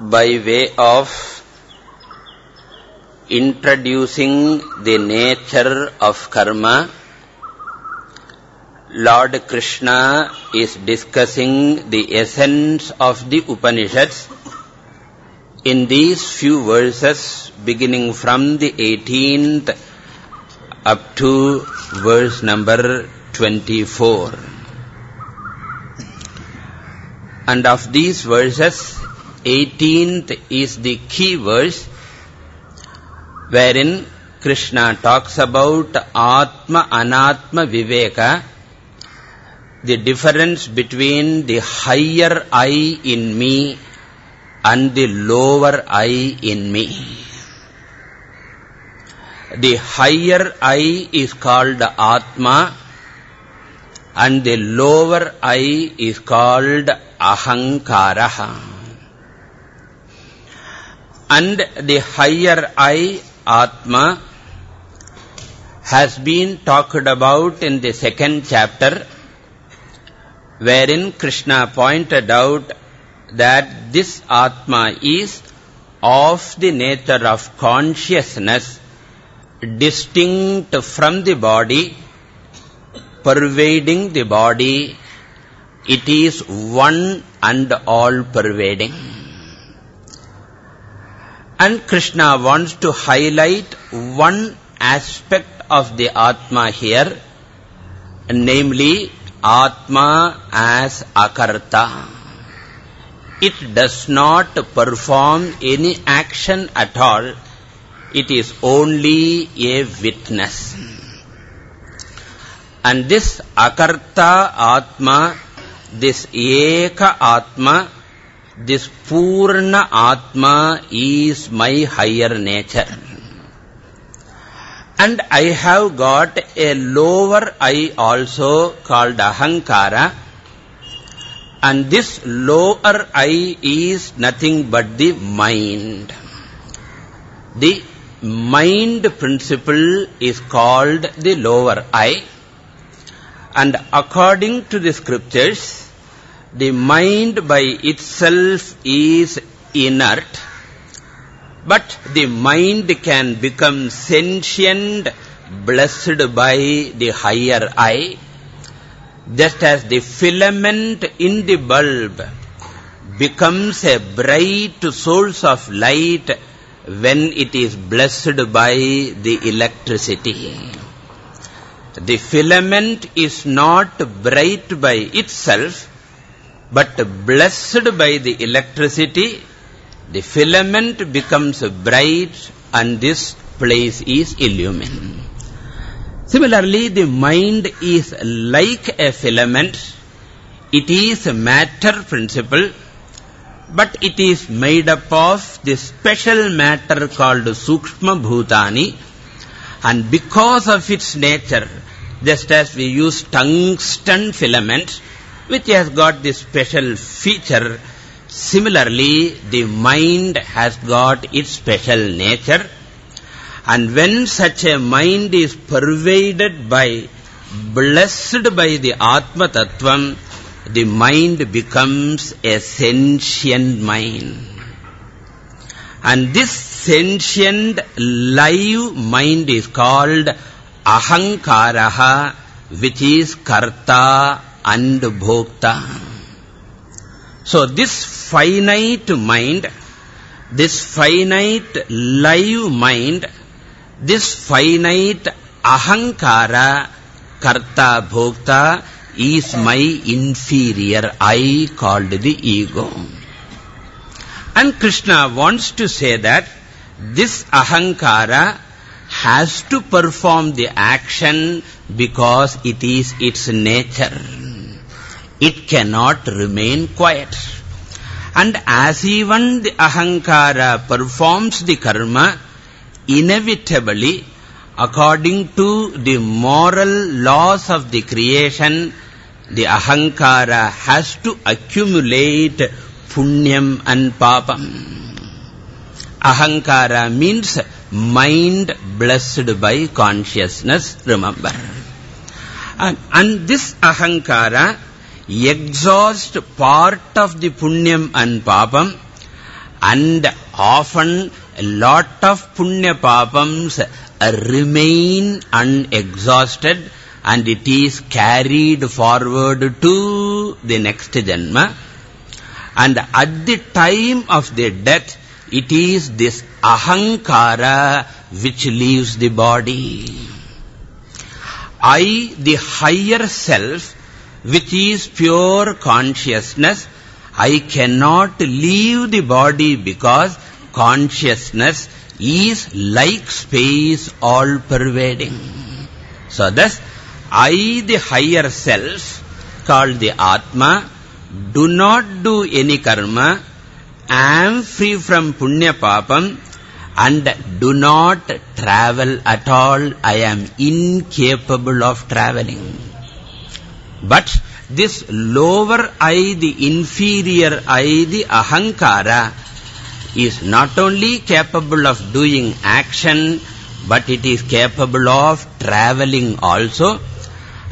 by way of introducing the nature of karma, Lord Krishna is discussing the essence of the Upanishads in these few verses beginning from the 18th up to verse number 24. And of these verses, 18th is the key verse wherein Krishna talks about Atma Anatma Viveka, the difference between the higher I in me and the lower I in me. The higher I is called Atma and the lower I is called Ahankara. And the higher I, Atma, has been talked about in the second chapter, wherein Krishna pointed out that this Atma is of the nature of consciousness, distinct from the body, pervading the body, it is one and all-pervading. And Krishna wants to highlight one aspect of the Atma here, namely Atma as Akarta. It does not perform any action at all. It is only a witness. And this Akarta Atma, this Eka Atma, this Purna Atma is my higher nature. And I have got a lower I also called Ahankara. And this lower I is nothing but the mind. The mind principle is called the lower I. And according to the scriptures, the mind by itself is inert, but the mind can become sentient, blessed by the higher I, just as the filament in the bulb becomes a bright source of light when it is blessed by the electricity. The filament is not bright by itself, but blessed by the electricity, the filament becomes bright and this place is illumined. Similarly, the mind is like a filament. It is a matter principle, but it is made up of the special matter called Sukshma Bhutani. And because of its nature, just as we use tungsten filament, which has got this special feature. Similarly, the mind has got its special nature. And when such a mind is pervaded by, blessed by the Atma Tattvam, the mind becomes a sentient mind. And this sentient live mind is called Ahankaraha, which is Karta and bhokta. So this finite mind, this finite live mind, this finite ahankara, karta, bhokta is my inferior I called the ego. And Krishna wants to say that this ahankara has to perform the action because it is its nature it cannot remain quiet. And as even the ahankara performs the karma, inevitably, according to the moral laws of the creation, the ahankara has to accumulate punyam and papam. Ahankara means mind blessed by consciousness, remember. And, and this ahankara exhaust part of the punyam and papam And often a lot of punya papams remain unexhausted and it is carried forward to the next janma. And at the time of the death, it is this ahankara which leaves the body. I, the higher self, which is pure consciousness, I cannot leave the body because consciousness is like space all pervading. So thus, I, the higher self, called the Atma, do not do any karma, am free from punya papam, and do not travel at all. I am incapable of traveling. But this lower I, the inferior I, the ahankara, is not only capable of doing action, but it is capable of traveling also.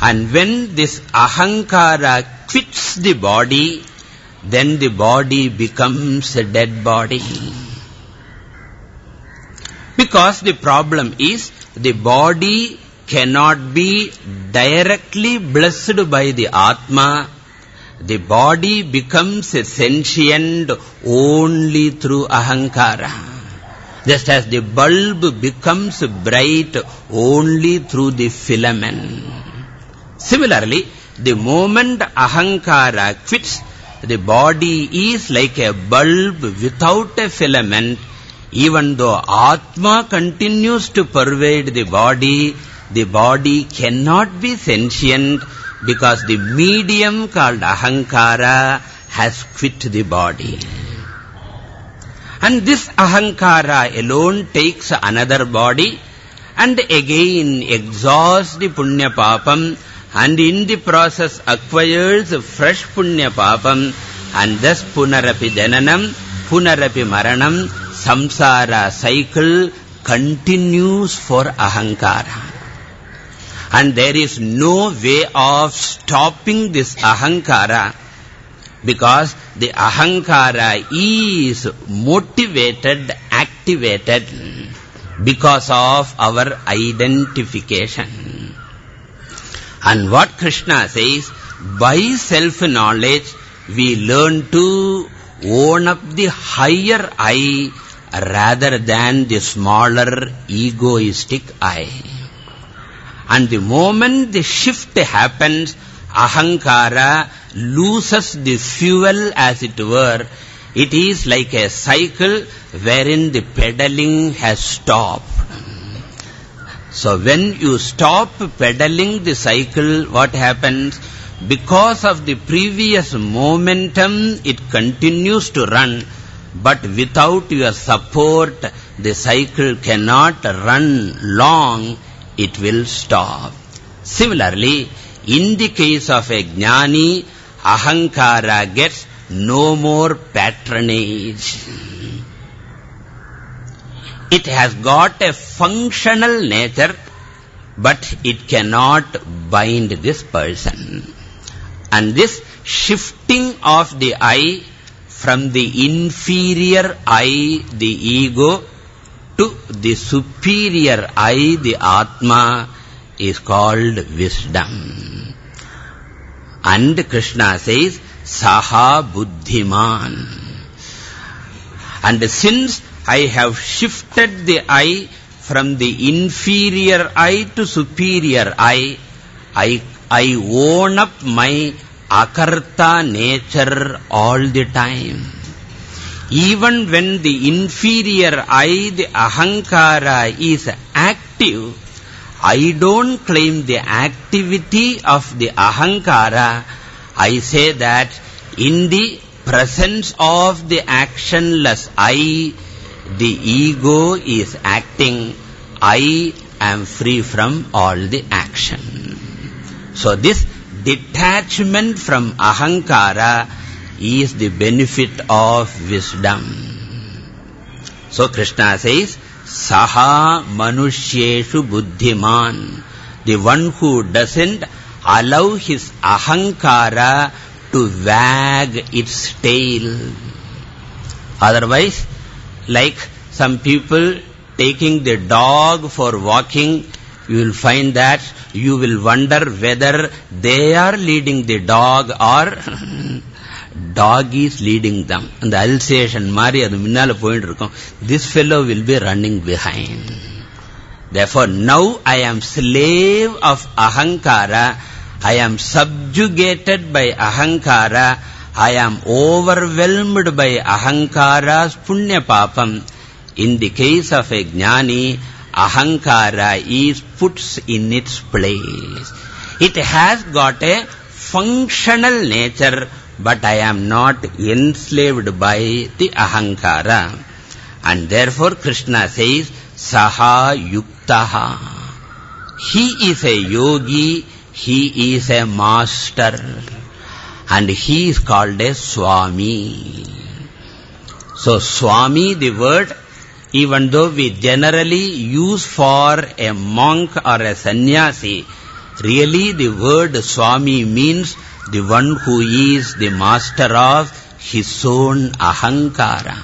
And when this ahankara quits the body, then the body becomes a dead body. Because the problem is the body cannot be directly blessed by the Atma. The body becomes sentient only through ahankara. Just as the bulb becomes bright only through the filament. Similarly, the moment ahankara quits, the body is like a bulb without a filament. Even though Atma continues to pervade the body, the body cannot be sentient because the medium called ahankara has quit the body. And this ahankara alone takes another body and again exhausts the punya papam and in the process acquires fresh punya papam and thus punarapi jananam, punarapi maranam, samsara cycle continues for ahankara. And there is no way of stopping this ahankara because the ahankara is motivated, activated because of our identification. And what Krishna says, by self-knowledge, we learn to own up the higher I rather than the smaller egoistic I. And the moment the shift happens, ahankara loses the fuel as it were. It is like a cycle wherein the pedaling has stopped. So when you stop pedaling the cycle, what happens? Because of the previous momentum, it continues to run. But without your support, the cycle cannot run long, it will stop. Similarly, in the case of a jnani, ahankara gets no more patronage. It has got a functional nature, but it cannot bind this person. And this shifting of the I from the inferior I, the ego, to the superior I, the Atma, is called wisdom. And Krishna says, Saha Buddhiman. And since I have shifted the I from the inferior I to superior I. I, I own up my akarta nature all the time. Even when the inferior I, the ahankara, is active, I don't claim the activity of the ahankara. I say that in the presence of the actionless I, the ego is acting, I am free from all the action. So this detachment from ahankara is the benefit of wisdom. So Krishna says, Saha manushyeshu buddhiman. The one who doesn't allow his ahankara to wag its tail. Otherwise, like some people taking the dog for walking, you will find that you will wonder whether they are leading the dog or dog is leading them. And the Alsatian mari adu minnala pointirukum. This fellow will be running behind. Therefore, now I am slave of ahankara. I am subjugated by ahankara. I am overwhelmed by ahankara's punya papam. In the case of a jnani, ahankara is puts in its place. It has got a functional nature but I am not enslaved by the ahankara. And therefore Krishna says, Saha Yuktaha. He is a yogi, he is a master. And he is called a Swami. So Swami, the word, even though we generally use for a monk or a sannyasi, really the word Swami means the one who is the master of his own ahankara.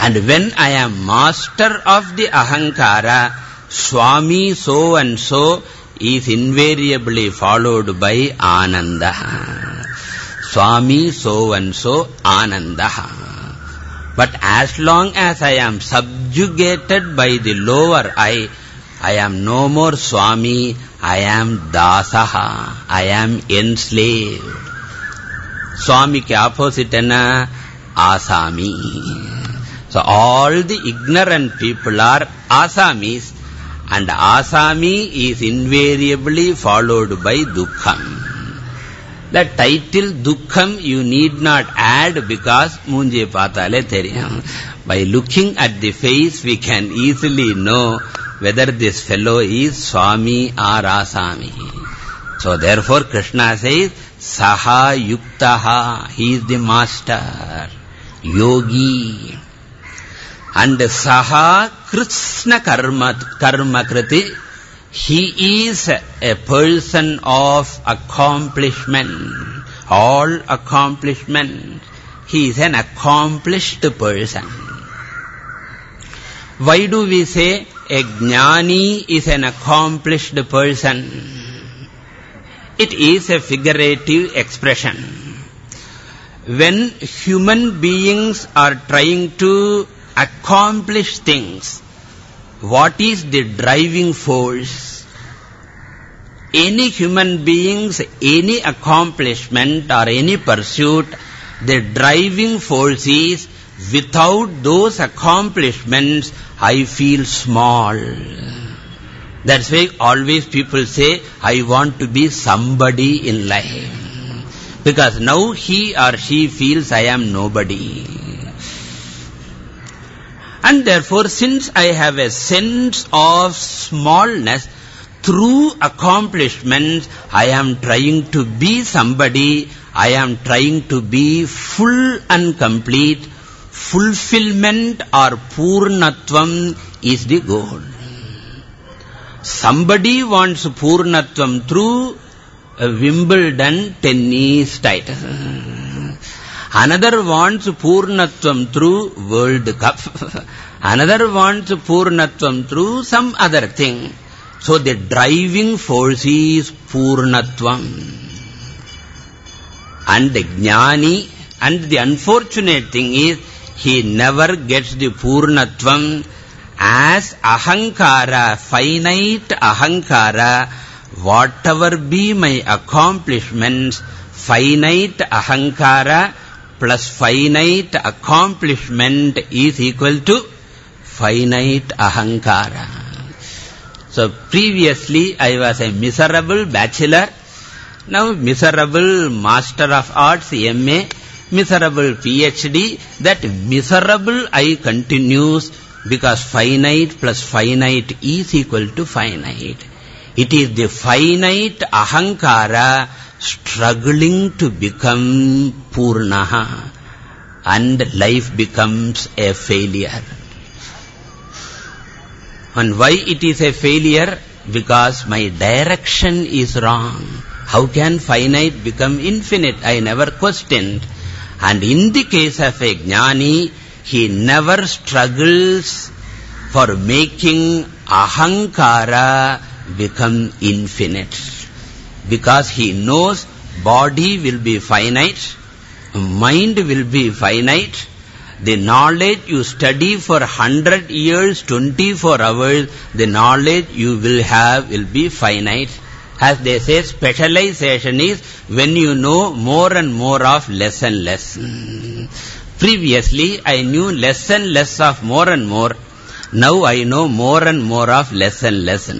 And when I am master of the ahankara, Swami so and so is invariably followed by Ananda. Swami so and so Ananda. But as long as I am subjugated by the lower I, I am no more Swami, I am dasaha. I am enslaved. Swami ke opposite na asami. So all the ignorant people are asamis and asami is invariably followed by dukkham. The title dukkham you need not add because munje patale theriyam. By looking at the face we can easily know whether this fellow is Swami or Asami. So therefore Krishna says, Saha Yuktaha, he is the master, yogi. And Saha Kritsna Karma, karma Kriti, he is a person of accomplishment, all accomplishment. He is an accomplished person. Why do we say a jnani is an accomplished person. It is a figurative expression. When human beings are trying to accomplish things, what is the driving force? Any human beings, any accomplishment or any pursuit, the driving force is without those accomplishments, I feel small. That's why always people say, I want to be somebody in life. Because now he or she feels I am nobody. And therefore, since I have a sense of smallness, through accomplishments, I am trying to be somebody, I am trying to be full and complete, fulfillment or purnatvam is the goal. Somebody wants purnatvam through a Wimbledon tennis title. Another wants purnatvam through World Cup. Another wants purnatvam through some other thing. So the driving force is purnatvam. And the jnani, and the unfortunate thing is, he never gets the purnatvam as ahankara, finite ahankara, whatever be my accomplishments, finite ahankara plus finite accomplishment is equal to finite ahankara. So previously I was a miserable bachelor, now miserable master of arts, MA, miserable PhD, that miserable I continues because finite plus finite is equal to finite. It is the finite ahankara struggling to become purnaha and life becomes a failure. And why it is a failure? Because my direction is wrong. How can finite become infinite? I never questioned. And in the case of a jnani, he never struggles for making ahankara become infinite. Because he knows body will be finite, mind will be finite, the knowledge you study for 100 years, 24 hours, the knowledge you will have will be finite. As they say, specialization is when you know more and more of less and less. Previously, I knew less and less of more and more. Now I know more and more of less and less.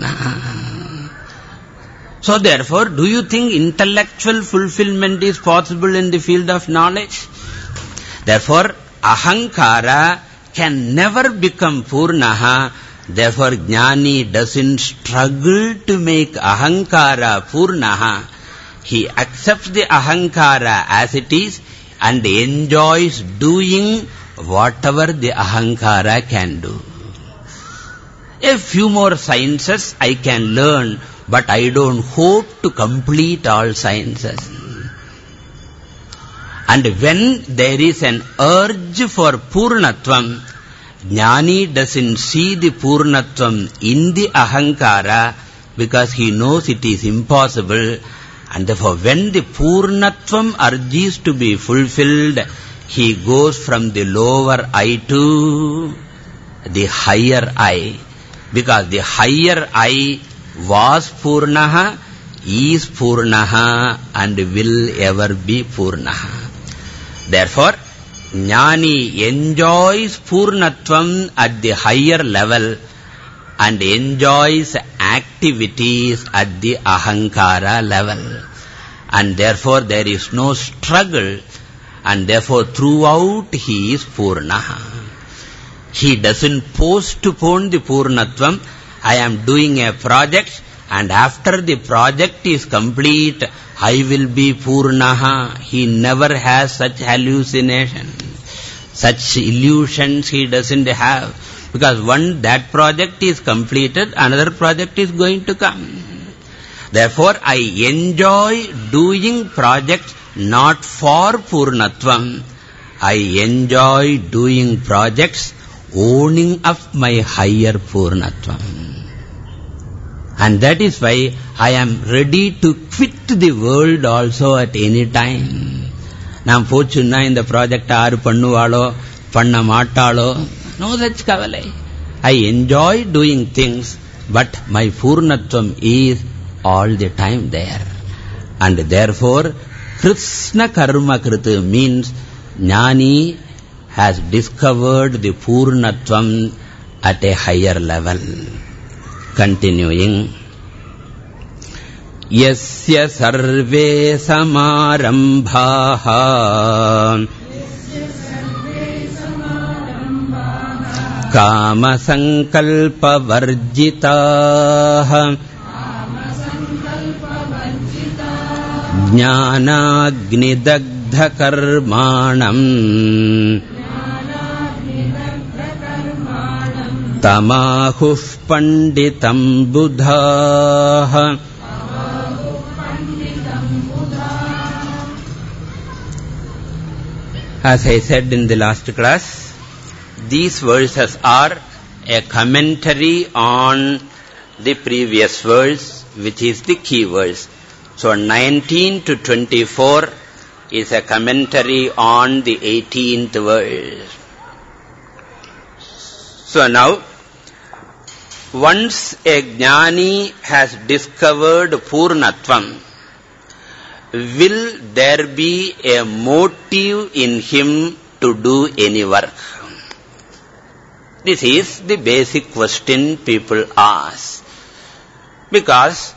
So therefore, do you think intellectual fulfillment is possible in the field of knowledge? Therefore, ahankara can never become purnaha. Therefore, jnani doesn't struggle to make ahankara purnaha. He accepts the ahankara as it is and enjoys doing whatever the ahankara can do. A few more sciences I can learn, but I don't hope to complete all sciences. And when there is an urge for Purnatvam, Jnani doesn't see the Purnatvam in the Ahankara because he knows it is impossible. And therefore, when the Purnatvam urge is to be fulfilled, he goes from the lower I to the higher I. Because the higher I was Purnaha, is Purnaha and will ever be Purnaha. Therefore, Jnani enjoys Purnatvam at the higher level and enjoys activities at the Ahankara level. And therefore, there is no struggle and therefore, throughout he is Purnaha. He doesn't postpone the Purnatvam. I am doing a project and after the project is complete, I will be Purnaha. He never has such hallucinations, such illusions he doesn't have. Because when that project is completed, another project is going to come. Therefore, I enjoy doing projects not for Purnatvam. I enjoy doing projects owning up my higher Purnatvam. And that is why I am ready to quit the world also at any time. Nam fortune in the project are pannuvalo, panna maattalo. No such kavalai. I enjoy doing things, but my purnatvam is all the time there. And therefore, Kritsna karma means jnani has discovered the purnatvam at a higher level. Continuing. Yasya sarve samarambhaha कामसङ्कल्पवर्जिताः। ज्ञानाग्निदग्धकर्माणम् तमाहुः पण्डितम् बुधाः As I said in the last class, these verses are a commentary on the previous verse, which is the key verse. So 19 to 24 is a commentary on the 18th verse. So now, once a jnani has discovered Purnatvam, will there be a motive in him to do any work? This is the basic question people ask. Because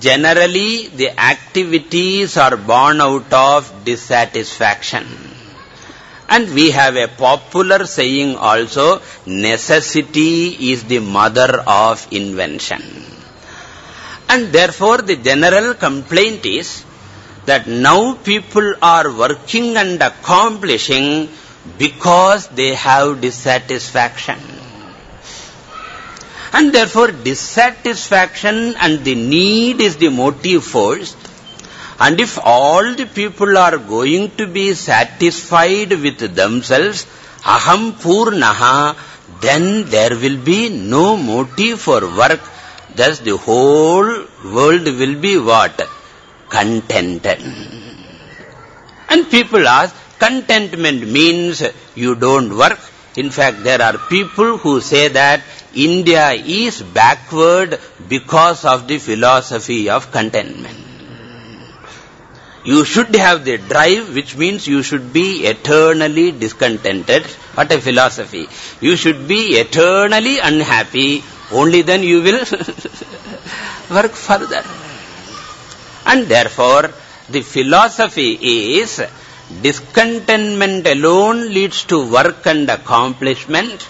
generally the activities are born out of dissatisfaction. And we have a popular saying also, necessity is the mother of invention. And therefore the general complaint is that now people are working and accomplishing because they have dissatisfaction. And therefore dissatisfaction and the need is the motive force. And if all the people are going to be satisfied with themselves, aham purnaha, then there will be no motive for work. Thus the whole world will be what? Contented. And people ask, contentment means you don't work. In fact, there are people who say that India is backward because of the philosophy of contentment. You should have the drive, which means you should be eternally discontented. What a philosophy. You should be eternally unhappy. Only then you will work further. And therefore, the philosophy is discontentment alone leads to work and accomplishment.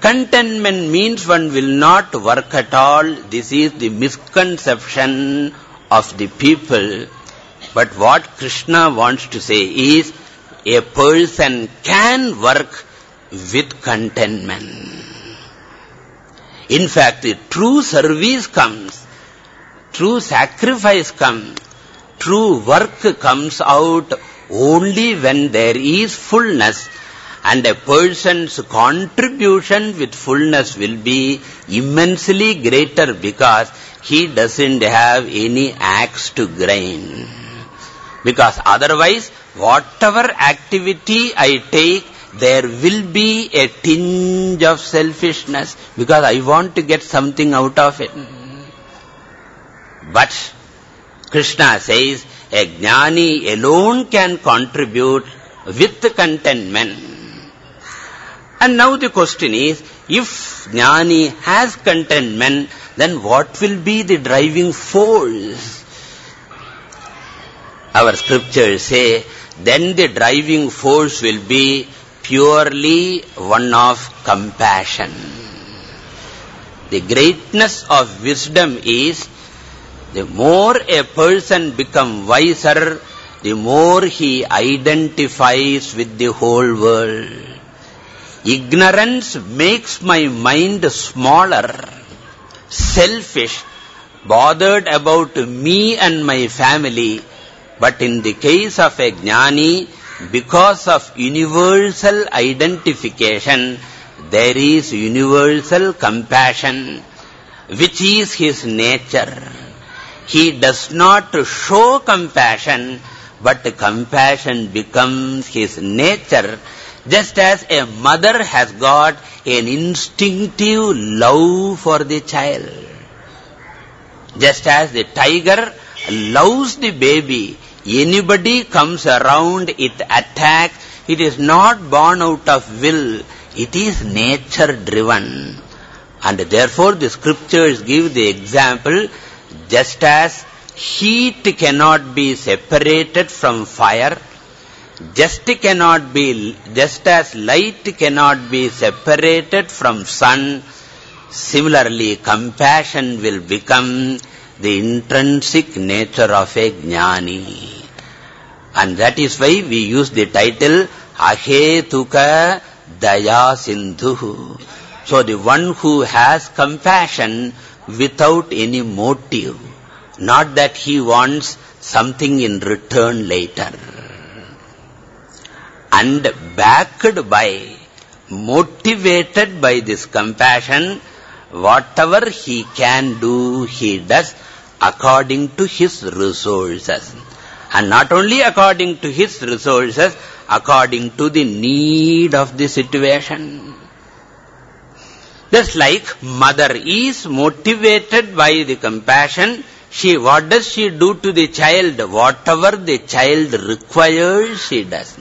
Contentment means one will not work at all. This is the misconception of the people but what Krishna wants to say is, a person can work with contentment. In fact, true service comes, true sacrifice comes, true work comes out only when there is fullness and a person's contribution with fullness will be immensely greater because he doesn't have any axe to grind. Because otherwise, whatever activity I take, there will be a tinge of selfishness because I want to get something out of it. But Krishna says, a jnani alone can contribute with contentment. And now the question is, if jnani has contentment, then what will be the driving force? Our scriptures say, then the driving force will be purely one of compassion. The greatness of wisdom is, the more a person becomes wiser, the more he identifies with the whole world. Ignorance makes my mind smaller, selfish, bothered about me and my family, but in the case of a jnani, because of universal identification, there is universal compassion, which is his nature. He does not show compassion, but compassion becomes his nature, just as a mother has got an instinctive love for the child. Just as the tiger loves the baby, anybody comes around, it attacks. It is not born out of will. It is nature-driven. And therefore the scriptures give the example, just as heat cannot be separated from fire, just cannot be, just as light cannot be separated from sun, similarly compassion will become the intrinsic nature of a jnani. And that is why we use the title Ahetuka Daya Sindhu. So the one who has compassion without any motive, not that he wants something in return later. And backed by, motivated by this compassion, whatever he can do, he does according to his resources. And not only according to his resources, according to the need of the situation. Just like mother is motivated by the compassion, she, what does she do to the child? Whatever the child requires, she does.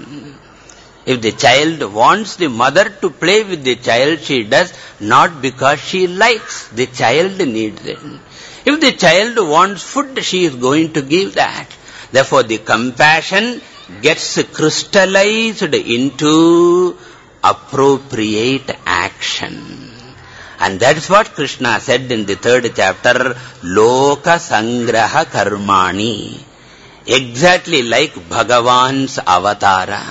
If the child wants the mother to play with the child, she does, not because she likes. The child needs it. If the child wants food, she is going to give that. Therefore, the compassion gets crystallized into appropriate action. And that's what Krishna said in the third chapter, Loka Sangraha Karmani. Exactly like Bhagavan's avatara.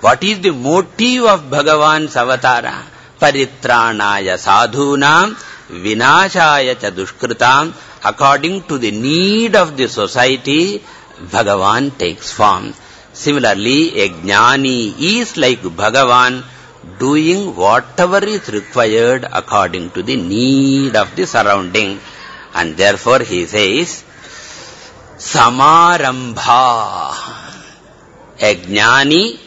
What is the motive of Bhagavan's avatara? Paritranaya sadhunam vinashaya cha according to the need of the society, Bhagavan takes form. Similarly, a jnani is like Bhagavan doing whatever is required according to the need of the surrounding. And therefore he says, Samarambha. A jnani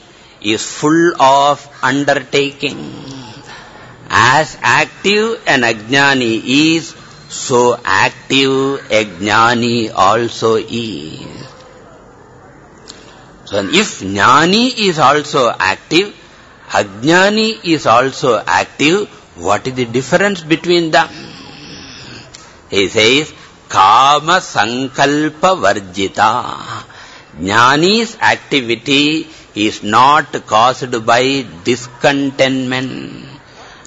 is full of undertaking. As active an ajnani is, so active a jnani also is. So if jnani is also active, ajnani is also active, what is the difference between them? He says, Kama Sankalpa Varjita. Jnani's activity is not caused by discontentment,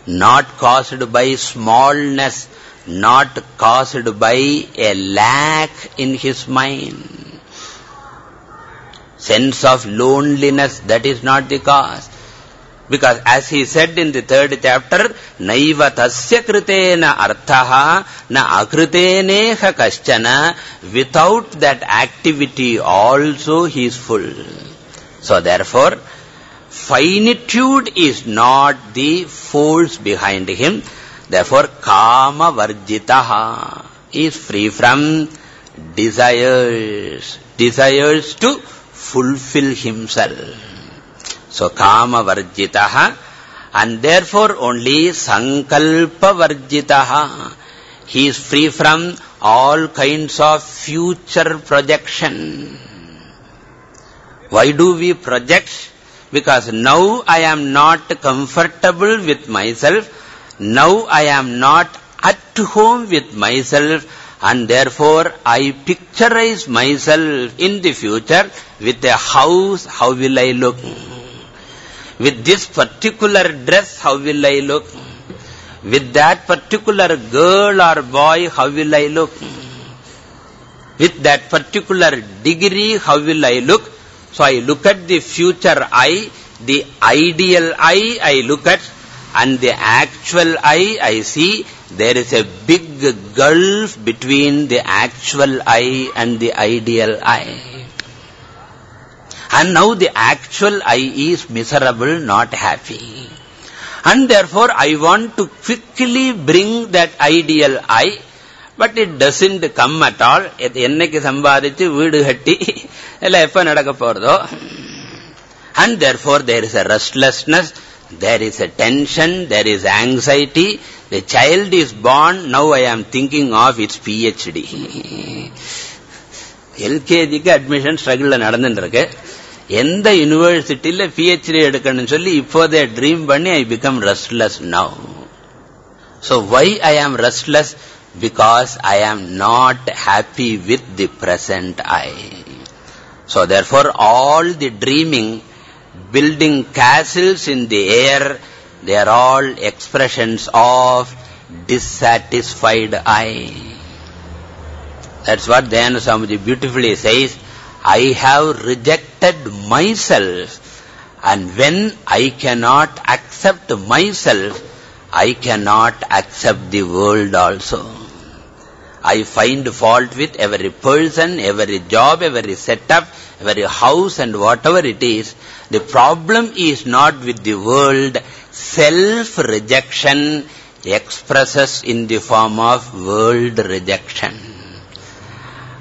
not caused by smallness, not caused by a lack in his mind. Sense of loneliness, that is not the cause. Because as he said in the third chapter, Naiva tasya kritena arthaha na akruteneha kaschana, without that activity also he is full. So therefore, finitude is not the force behind him. Therefore, kama varjitaha is free from desires, desires to fulfill himself. So kama varjitaha and therefore only sankalpa varjitaha. He is free from all kinds of future projection. Why do we project? Because now I am not comfortable with myself. Now I am not at home with myself and therefore I picturize myself in the future with a house, how will I look? With this particular dress, how will I look? With that particular girl or boy, how will I look? With that particular degree, how will I look? So I look at the future I, the ideal I, I look at, and the actual I, I see there is a big gulf between the actual I and the ideal I. And now the actual I is miserable, not happy. And therefore I want to quickly bring that ideal I, but it doesn't come at all என்னைக்கு சம்பாதிச்சு வீடு கட்டி எல்லாம் எப்ப நடக்க போறதோ and therefore there is a restlessness there is a tension, there is anxiety. The child is born, now I am thinking of its PhD. எல்கேஜிக்கு admission struggle நடந்துருக்கு எந்த யூனிவர்சிட்டியில் பிஹெச்டி எடுக்கணும்னு சொல்லி இப்போதே ட்ரீம் பண்ணி I become restless now so why I am restless Because I am not happy with the present I. So therefore all the dreaming, building castles in the air, they are all expressions of dissatisfied I. That's what Dayananda Swamiji beautifully says. I have rejected myself and when I cannot accept myself, I cannot accept the world also. I find fault with every person, every job, every setup, every house and whatever it is. The problem is not with the world. Self-rejection expresses in the form of world rejection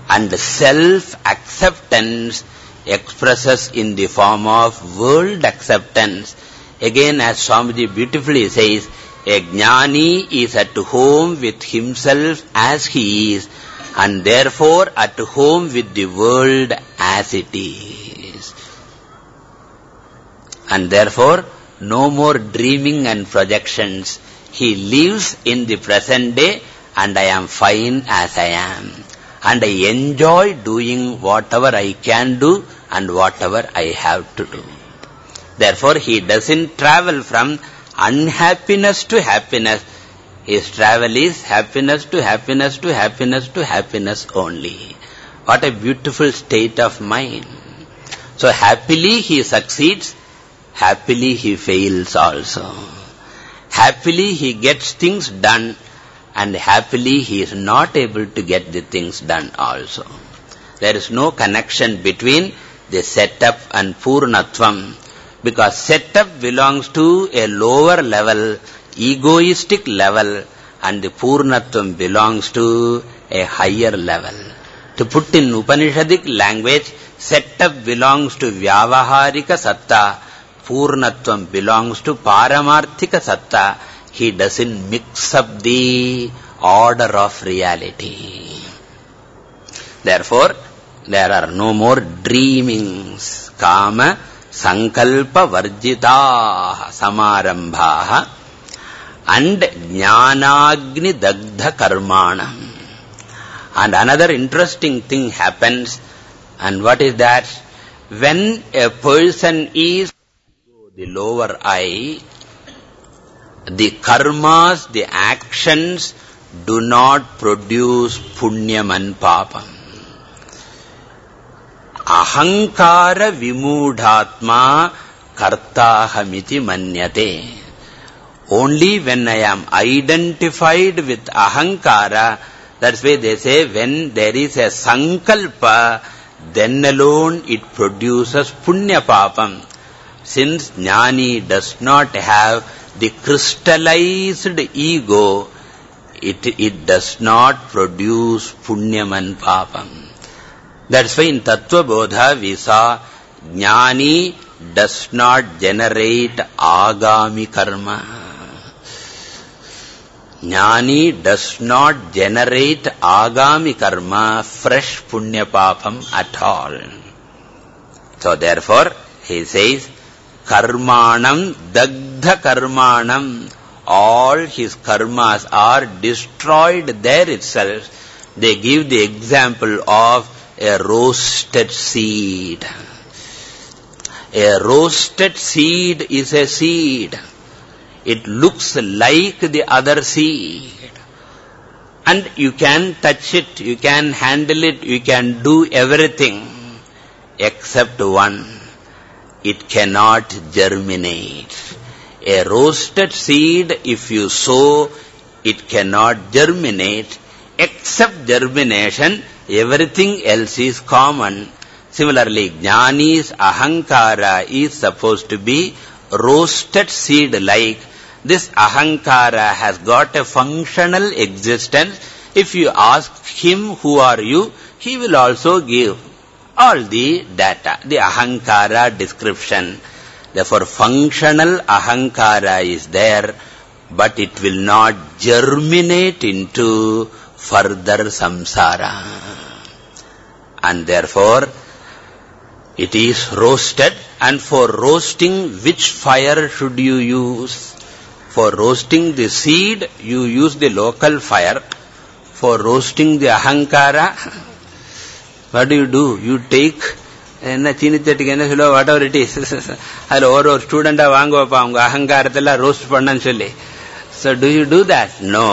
and self-acceptance expresses in the form of world acceptance. Again, as Swamiji beautifully says, a jnani is at home with himself as he is, and therefore at home with the world as it is. And therefore, no more dreaming and projections. He lives in the present day, and I am fine as I am and I enjoy doing whatever I can do and whatever I have to do. Therefore, he doesn't travel from unhappiness to happiness. His travel is happiness to happiness to happiness to happiness only. What a beautiful state of mind. So happily he succeeds, happily he fails also. Happily he gets things done, and happily he is not able to get the things done also. There is no connection between the setup and Purnatvam. Because setup belongs to a lower level, egoistic level, and the Purnatvam belongs to a higher level. To put in Upanishadic language, setup belongs to Vyavaharika Satta, Purnatvam belongs to Paramarthika Satta. He doesn't mix up the order of reality. Therefore, there are no more dreamings. Kama varjitaha samarambhaha and jnanagni dagdha karmanam. And another interesting thing happens. And what is that? When a person is the lower eye, the karmas, the actions do not produce punyam and papam. Vimudhatma kartahamiti manyate. Only when I am identified with ahankara, that's why they say when there is a sankalpa, then alone it produces punya papam. Since jnani does not have the crystallized ego, it, it does not produce punyam and papam. That's why in Tattva Bodha we Jnani does not generate agami karma. Jnani does not generate agami karma, fresh punya papam at all. So therefore, he says, karmanam dagdha karmanam, all his karmas are destroyed there itself. They give the example of a roasted seed. A roasted seed is a seed. It looks like the other seed. And you can touch it, you can handle it, you can do everything except one. It cannot germinate. A roasted seed, if you sow, it cannot germinate. Except germination, everything else is common. Similarly, Jnani's ahankara is supposed to be roasted seed-like. This ahankara has got a functional existence. If you ask him, who are you, he will also give all the data, the ahankara description. Therefore, functional ahankara is there, but it will not germinate into further samsara. And therefore, it is roasted. And for roasting, which fire should you use? For roasting the seed, you use the local fire. For roasting the ahankara, what do you do? You take என்ன சீனித்தட்டுக்கு என்ன சொல்லுவா whatever it is அதில் ஒரு ஒரு ஸ்டூடெண்டா வாங்குவாப்பா அவங்க அகங்காரத்தெல்லாம் roast பண்ணன்னு சொல்லி so to you do that no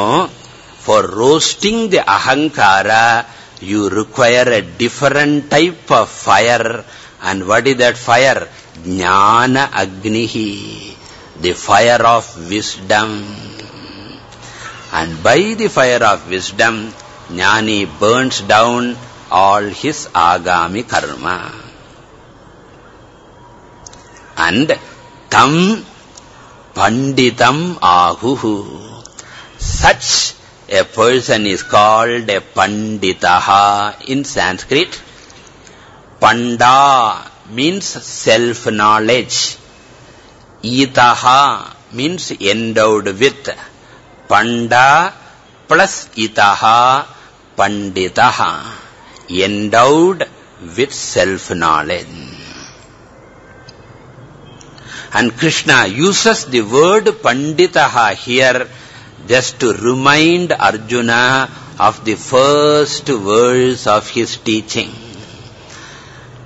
for roasting the ahankara, you require a different type of fire. And what is that fire? Jnana Agnihi, the fire of wisdom. And by the fire of wisdom, Jnani burns down all his agami karma. And tam panditam ahuhu. Such a person is called a panditaha in Sanskrit. Panda means self-knowledge. Itaha means endowed with. Panda plus itaha, panditaha. Endowed with self-knowledge. And Krishna uses the word panditaha here just to remind Arjuna of the first words of his teaching.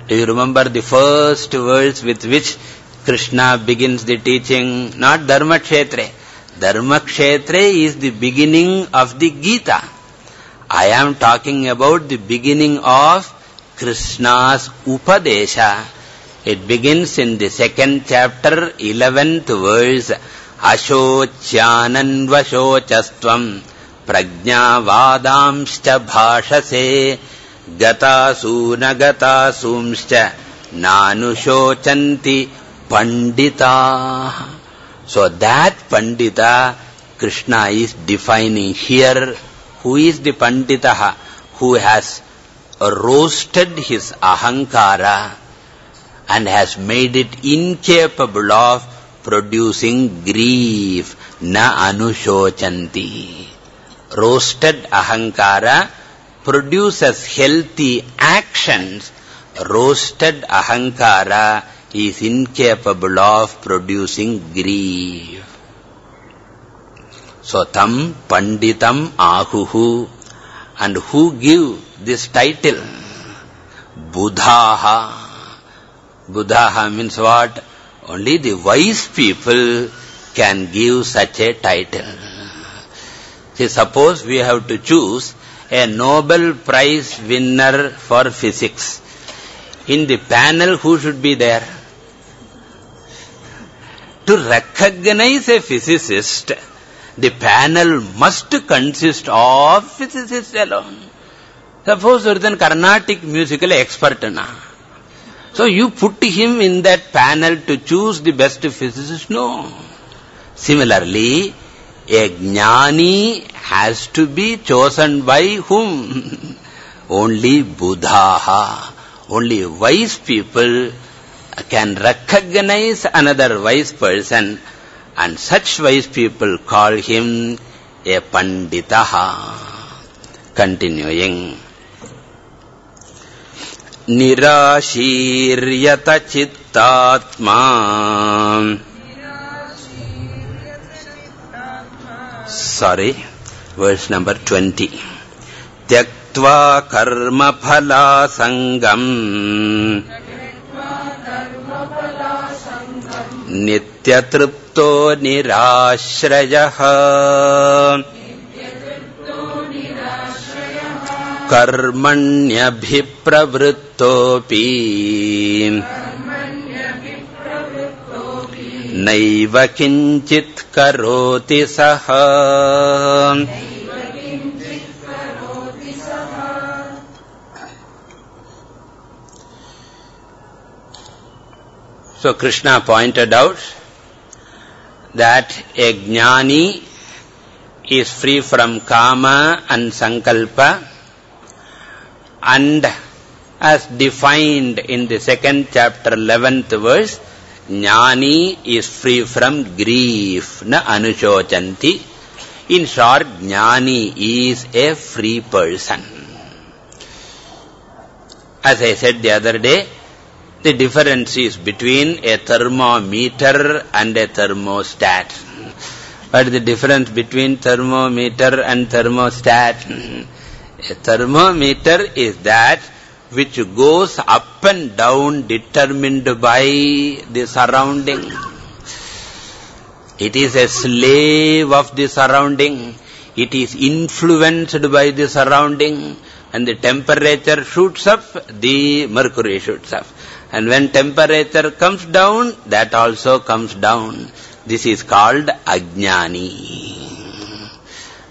Do you remember the first words with which Krishna begins the teaching? Not Dharma Kshetre. Dharma Kshetre is the beginning of the Gita. I am talking about the beginning of Krishna's Upadesha. It begins in the second chapter, eleventh verse. अशोच्यानन्वशोचस्त्वम् प्रज्ञावादांश्च भाषसे nagasumscha nanushocanti pandita. So that pandita Krishna is defining here who is the pandita who has roasted his ahankara and has made it incapable of producing grief na anushochanti roasted ahankara produces healthy actions roasted ahankara is incapable of producing grief so tam panditam ahuhu and who give this title Buddhaha. Buddhaha means what? Only the wise people can give such a title. See, suppose we have to choose a Nobel Prize winner for physics. In the panel, who should be there? To recognize a physicist, the panel must consist of physicists alone. Suppose there is a Carnatic musical expert. Na. So you put him in that panel to choose the best physicist? No. Similarly, a jnani has to be chosen by whom? Only Buddha. Only wise people can recognize another wise person and such wise people call him a panditaha. Continuing. निराशीर्यतचित्तात्मा। सारी वर्ष number twenty त्यक्त्वा कर्मफलासङ्गम्। नित्यतृप्तो निराश्रयः। कर्मण्यभिप्रवृत्तोऽपि नैव किञ्चित् करोति सः So Krishna pointed out that a jnani is free from kama and sankalpa and as defined in the second chapter 11th verse jnani is free from grief na anusochanti in short jnani is a free person as i said the other day the difference is between a thermometer and a thermostat. Is the difference between thermometer and thermostat? A thermometer is that which goes up and down determined by the surrounding. It is a slave of the surrounding. It is influenced by the surrounding. And the temperature shoots up, the mercury shoots up. And when temperature comes down, that also comes down. This is called ajnani.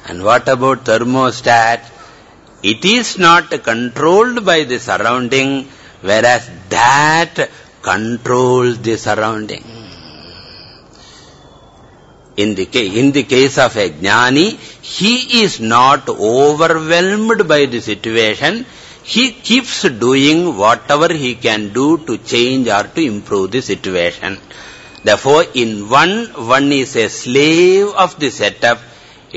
And what about thermostat? It is not controlled by the surrounding, whereas that controls the surrounding. In the, in the case of a jnani, he is not overwhelmed by the situation, he keeps doing whatever he can do to change or to improve the situation. Therefore, in one, one is a slave of the setup,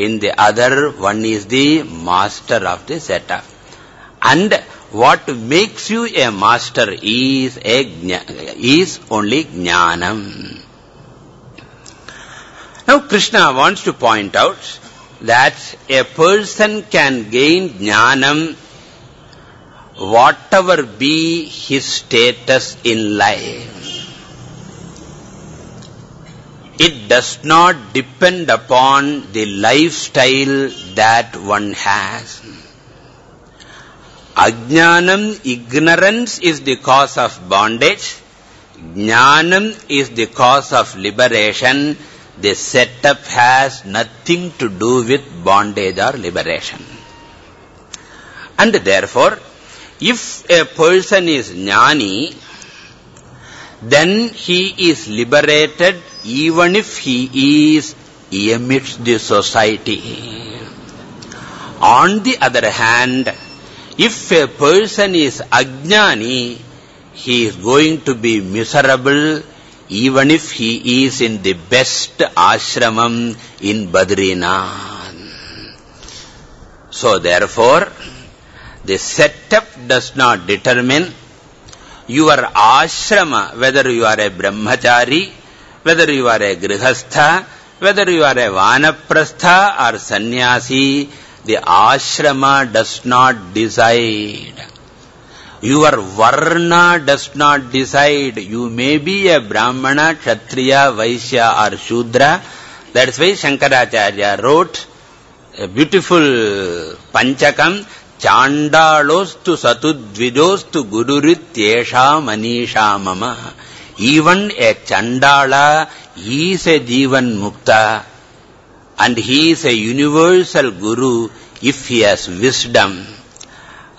in the other, one is the master of the setup. And what makes you a master is, a, is only jnanam. Now, Krishna wants to point out that a person can gain jnanam whatever be his status in life, it does not depend upon the lifestyle that one has. Ajnanam, ignorance is the cause of bondage. Jnanam is the cause of liberation. The setup has nothing to do with bondage or liberation. And therefore, if a person is jnani, then he is liberated even if he is amidst the society. On the other hand, if a person is ajnani, he is going to be miserable even if he is in the best ashramam in Badrinath. So therefore, the setup does not determine your ashrama, whether you are a brahmachari, whether you are a grihastha, whether you are a vanaprastha or sannyasi, the ashrama does not decide. Your varna does not decide. You may be a brahmana, kshatriya, vaishya or shudra. That's why Shankaracharya wrote a beautiful panchakam, Chandalostu satudvidostu gururityesha manisha mama. Even a Chandala is a Jivan Mukta and he is a universal Guru if he has wisdom.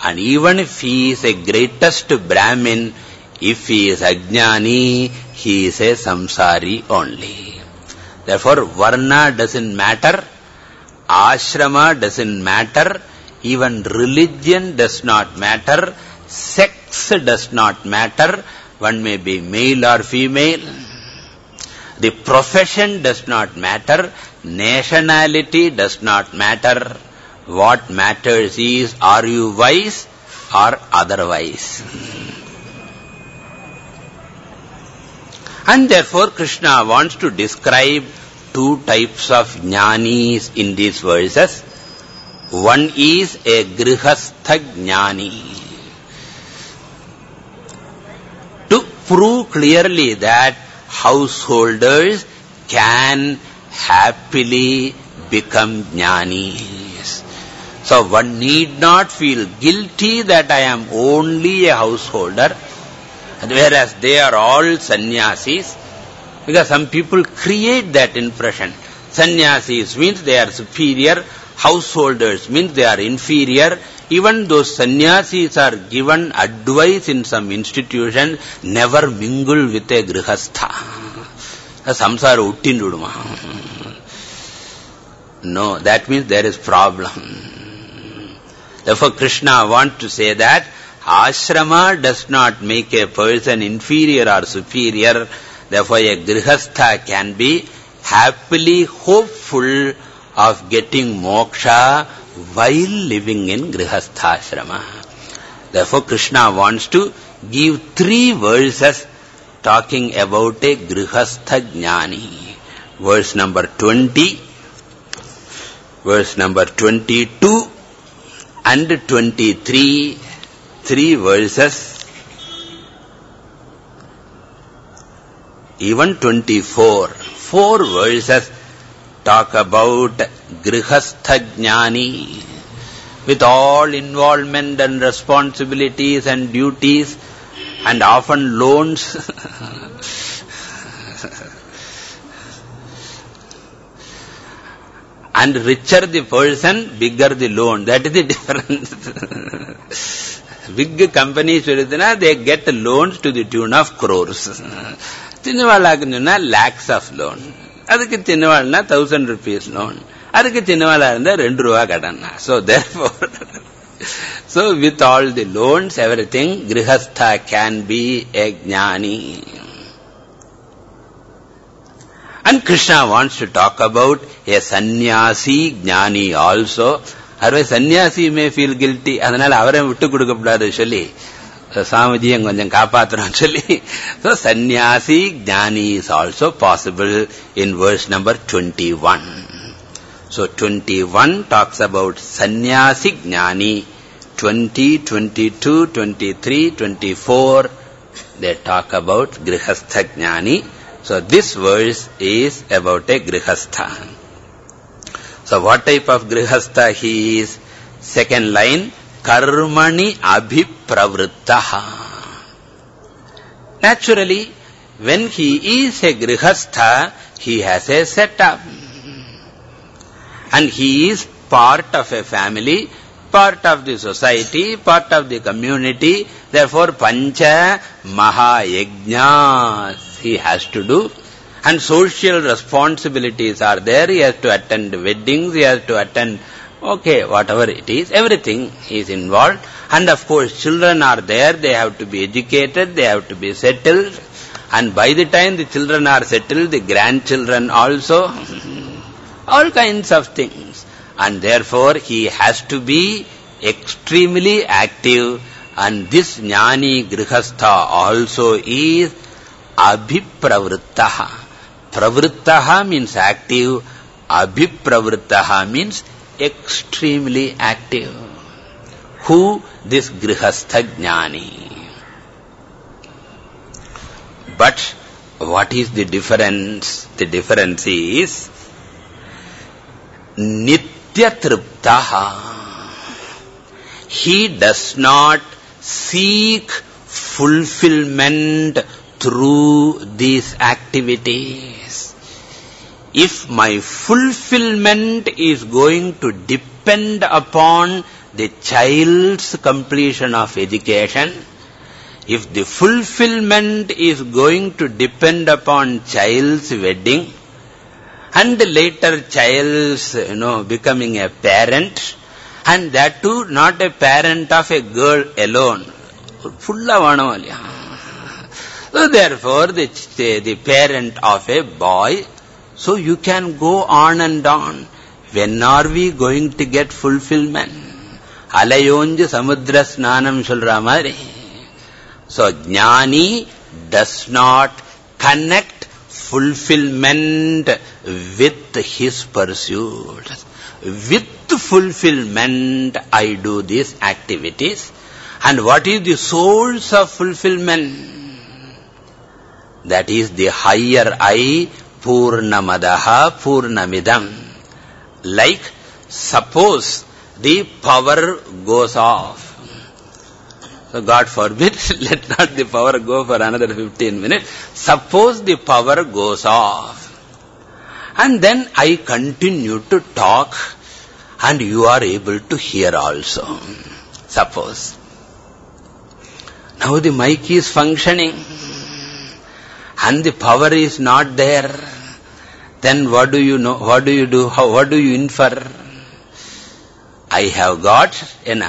And even if he is a greatest Brahmin, if he is Ajnani, he is a Samsari only. Therefore, Varna doesn't matter, Ashrama doesn't matter, even religion does not matter, sex does not matter, one may be male or female. The profession does not matter, nationality does not matter. What matters is, are you wise or otherwise? And therefore, Krishna wants to describe two types of jnanis in these verses. One is a grihastha jnani. To prove clearly that householders can happily become jnanis. So one need not feel guilty that I am only a householder, whereas they are all sannyasis, because some people create that impression. Sannyasis means they are superior, householders means they are inferior. Even those sannyasis are given advice in some institution, never mingle with a grihastha. Samsara uttinduduma. No, that means there is problem. Therefore, Krishna wants to say that ashrama does not make a person inferior or superior. Therefore, a grihastha can be happily hopeful of getting moksha while living in grihastha ashrama. Therefore, Krishna wants to give three verses talking about a grihastha jnani. Verse number 20, verse number 22, and 23, three verses, even 24, four verses talk about grihastha jnani with all involvement and responsibilities and duties and often loans And richer the person, bigger the loan. That is the difference. Big companies, they get loans to the tune of crores. சின்னவாளாக்குன்னா lakhs of loan. அதுக்கு சின்னவாள்னா thousand rupees loan. அதுக்கு சின்னவாளா இருந்தா ரெண்டு ரூபா கடன். So therefore, so with all the loans, everything, grihastha can be a jnani. And Krishna wants to talk about a sannyasi jnani also. Otherwise, sannyasi may feel guilty. அதனால அவரை விட்டு கொடுக்கப்படாது சொல்லி சாமிஜியும் கொஞ்சம் காப்பாற்றுறோம் சொல்லி so sannyasi jnani is also possible in verse number 21 so 21 talks about sannyasi jnani 20 22 23 24 they talk about grihastha jnani So this verse is about a grihastha. So what type of grihastha he is? Second line, karmani abhipravrittaha. Naturally, when he is a grihastha, he has a setup. And he is part of a family part of the society, part of the community. Therefore, Pancha Mahayajnas he has to do. And social responsibilities are there. He has to attend weddings, he has to attend, okay, whatever it is, everything is involved. And of course, children are there, they have to be educated, they have to be settled. And by the time the children are settled, the grandchildren also, all kinds of things. And therefore, he has to be extremely active. And this jnani grihastha also is abhipravrittaha. Pravrittaha means active. Abhipravrittaha means extremely active. Who? This grihastha jnani. But what is the difference? The difference is Nityatriptaha. He does not seek fulfillment through these activities. If my fulfillment is going to depend upon the child's completion of education, if the fulfillment is going to depend upon child's wedding, and later child's, you know, becoming a parent, and that too not a parent of a girl alone. Full of. So therefore, the, the parent of a boy, so you can go on and on. When are we going to get fulfillment? Alayonju samudra snanam sulramari. So, jnani does not connect fulfillment with his pursuit. With fulfillment, I do these activities. And what is the source of fulfillment? That is the higher I, Purnamadaha, Purnamidam. Like, suppose the power goes off. So God forbid, let not the power go for another 15 minutes. Suppose the power goes off. And then I continue to talk and you are able to hear also. Suppose. Now the mic is functioning and the power is not there, then what do you know, what do you do, how, what do you infer? I have got an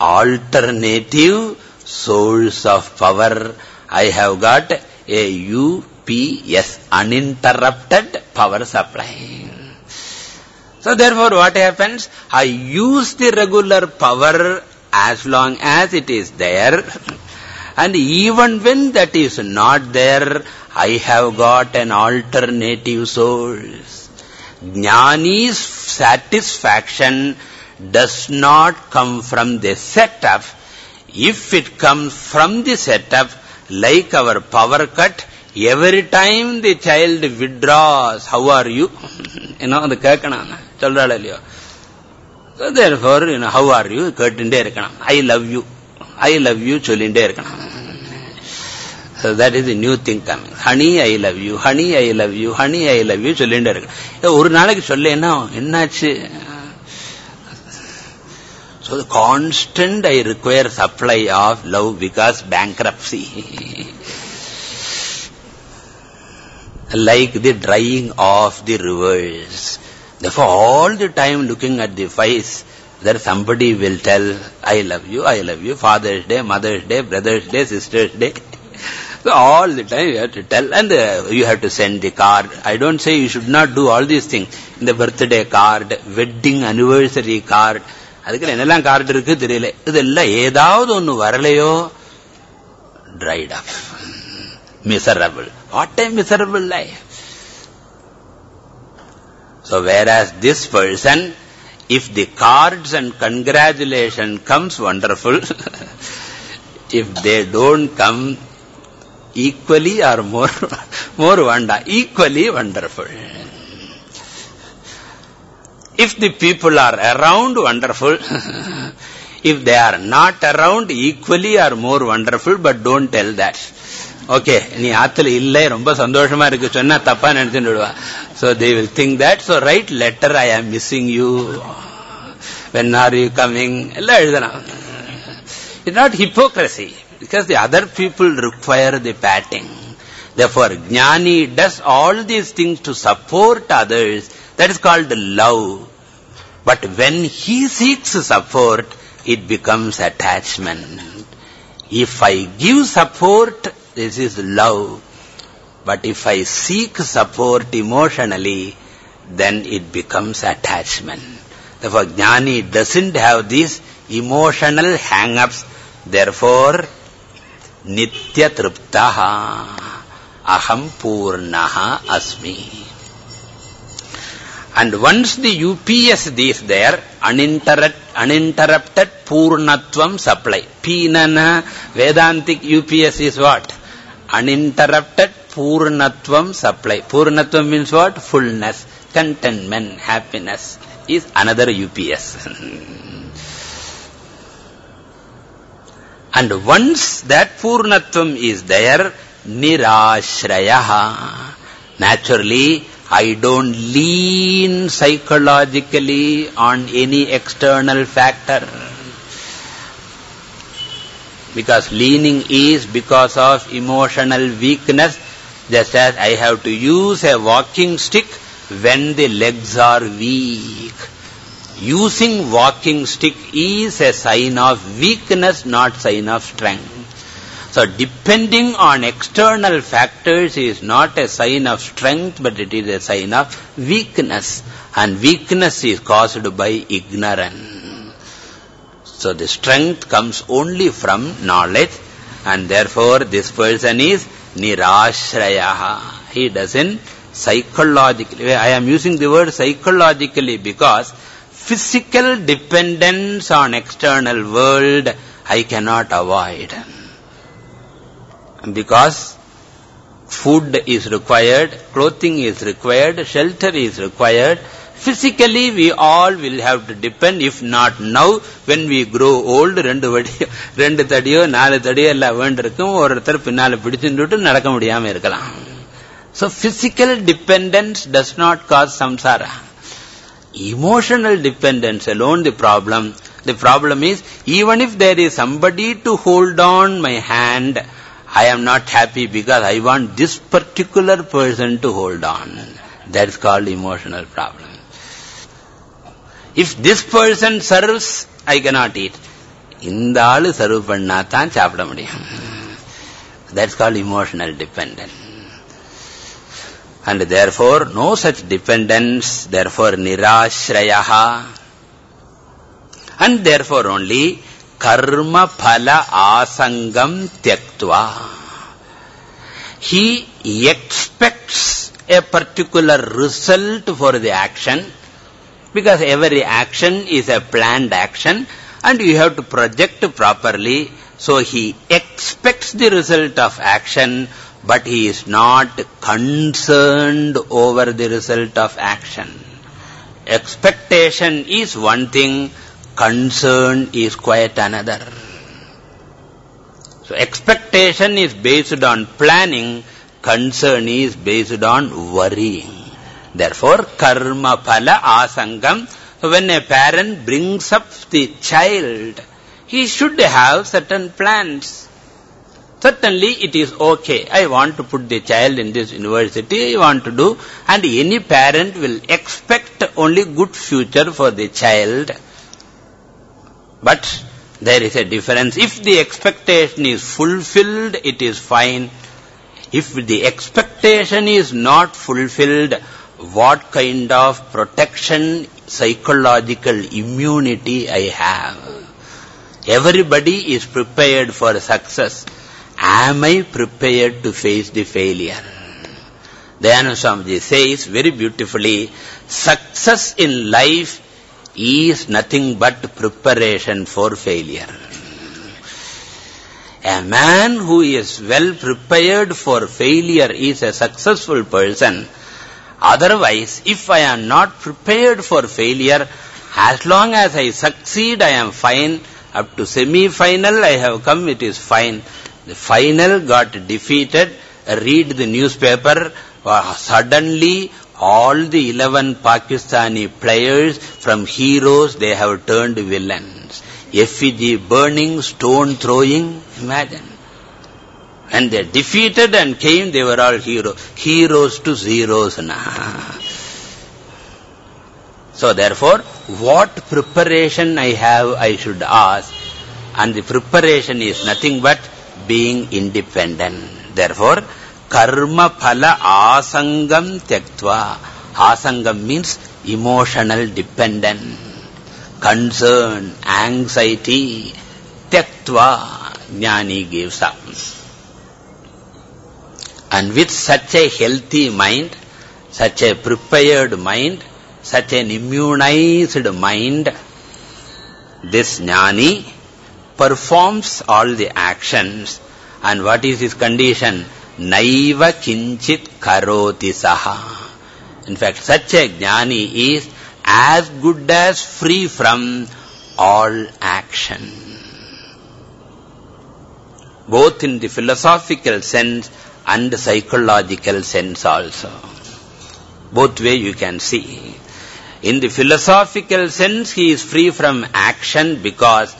alternative source of power. I have got a UPS, uninterrupted power supply. So therefore what happens? I use the regular power as long as it is there. And even when that is not there, I have got an alternative source. Jnani's satisfaction does not come from the setup. If it comes from the setup, like our power cut, every time the child withdraws how are you என்ன அது கேட்கணும் சொல்றாள் இல்லையோ therefore have are you கேட்டுட்டே இருக்கணும் I love you I love you சொல்லிகிட்டே இருக்கணும் So that is the new thing coming. Honey, I love you. Honey, I love you. Honey, I love you. சொல்லிட்டு இருக்கணும் ஒரு நாளைக்கு சொல்ல என்ன என்னாச்சு So the constant I require supply of love because bankruptcy. like the drying of the rivers. Therefore, all the time looking at the face, there somebody will tell, I love you, I love you, Father's Day, Mother's Day, Brother's Day, Sister's Day. so all the time you have to tell and uh, you have to send the card. I don't say you should not do all these things. The birthday card, wedding anniversary card, அதுக்கு என்னெல்லாம் card இருக்கு தெரியல இதெல்லாம் ஏதாவது ஒன்று வரலையோ dried up miserable. What a miserable life. So whereas this person if the cards and congratulation comes wonderful. If they don't come equally or more more wonder equally wonderful. If the people are around wonderful. If they are not around equally or more wonderful but don't tell that okay நீ ஆத்துல இல்லை ரொம்ப சந்தோஷமா இருக்கு சொன்னா தப்பா நினைச்சுட்டு விடுவா so they will think that so write letter i am missing you when are you coming? It's not hypocrisy, because the other people require the patting. Therefore, Jnani does all these things to support others. That is called love. But when he seeks support, it becomes attachment. If I give support, this is love. But if I seek support emotionally, then it becomes attachment. Therefore, Jnani doesn't have these emotional hang-ups. Therefore, Nitya Triptaha Aham Purnaha Asmi. And once the UPS is there, uninterrupted, uninterrupted Purnatvam supply. Pinana Vedantic UPS is what? Uninterrupted Purnatvam supply. Purnatvam means what? Fullness, contentment, happiness is another UPS. and once that Purnatvam is there, Nirashrayaha. Naturally, I don't lean psychologically on any external factor. Because leaning is because of emotional weakness, just as I have to use a walking stick when the legs are weak. Using walking stick is a sign of weakness, not sign of strength. So depending on external factors is not a sign of strength, but it is a sign of weakness. And weakness is caused by ignorance. So the strength comes only from knowledge. And therefore this person is nirashrayaha. He doesn't psychologically, I am using the word psychologically because physical dependence on external world I cannot avoid because food is required, clothing is required, shelter is required. Physically, we all will have to depend, if not now, when we grow old, ரெண்டு வடியோ ரெண்டு தடியோ நாலு தடியோ எல்லாம் வேண்டிருக்கும் ஒருத்தர் பின்னால பிடிச்சுட்டு நடக்க முடியாம இருக்கலாம் So physical dependence does not cause samsara. Emotional dependence alone the problem. The problem is, even if there is somebody to hold on my hand, I am not happy because I want this particular person to hold on. That is called emotional problem. If this person serves, I cannot eat. In ஆளு serve பண்ணா தான் சாப்பிட முடியும் that's call emotional and therefore no such dependence therefore nirashrayaha and therefore only karma phala asangam tyaktva. he expects a particular result for the action because every action is a planned action and you have to project properly. So he expects the result of action but he is not concerned over the result of action. Expectation is one thing, concern is quite another. So expectation is based on planning, concern is based on worrying. Therefore, karma phala asangam. So when a parent brings up the child, he should have certain plans. Certainly it is okay. I want to put the child in this university, I want to do. And any parent will expect only good future for the child. But there is a difference. If the expectation is fulfilled, it is fine. If the expectation is not fulfilled, what kind of protection, psychological immunity I have? Everybody is prepared for success. Am I prepared to face the failure? Dayananda Swamiji says very beautifully, success in life is nothing but preparation for failure. A man who is well prepared for failure is a successful person. Otherwise, if I am not prepared for failure, as long as I succeed, I am fine. Up to semi-final, I have come, it is fine. The final got defeated, read the newspaper, uh, suddenly all the 11 Pakistani players from heroes, they have turned villains. Effigy burning, stone throwing, imagine. When they defeated and came, they were all heroes. Heroes to zeros. Na. So therefore, what preparation I have, I should ask. And the preparation is nothing but being independent. Therefore, karma phala asangam tyaktva. Asangam means emotional dependent, concern, anxiety. Tyaktva, jnani gives up. And with such a healthy mind, such a prepared mind, such an immunized mind, this jnani performs all the actions. And what is his condition? Naiva kinchit karoti saha. In fact, such a jnani is as good as free from all action. Both in the philosophical sense and psychological sense also. Both way you can see. In the philosophical sense, he is free from action because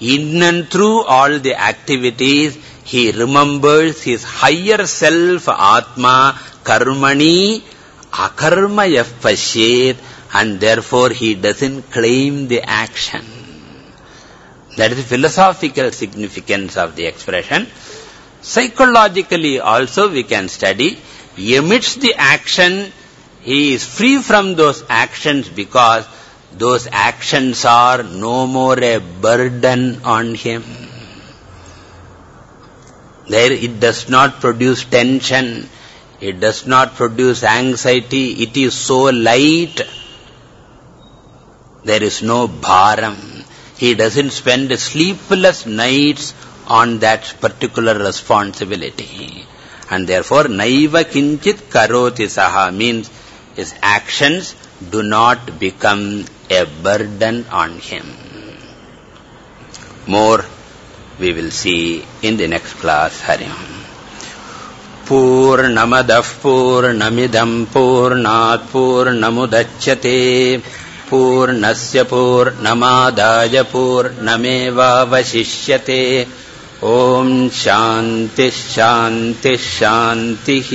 in and through all the activities, he remembers his higher self, Atma, Karmani, Akarma Yapashet, and therefore he doesn't claim the action. That is the philosophical significance of the expression. Psychologically also we can study, amidst the action, he is free from those actions because those actions are no more a burden on him. There it does not produce tension, it does not produce anxiety, it is so light. There is no bharam. He doesn't spend sleepless nights on that particular responsibility. And therefore, naiva kinchit karoti saha means his actions do not become a burden on him. More we will see in the next class. Hari Om. पूर्णमदः पूर्णमिदम् पूर्णात् पूर्णमुदच्छते पूर्णस्य पूर्णमादाय पूर्णमेवावशिष्यते ॐ शान्तिः शान्तिः शान्तिः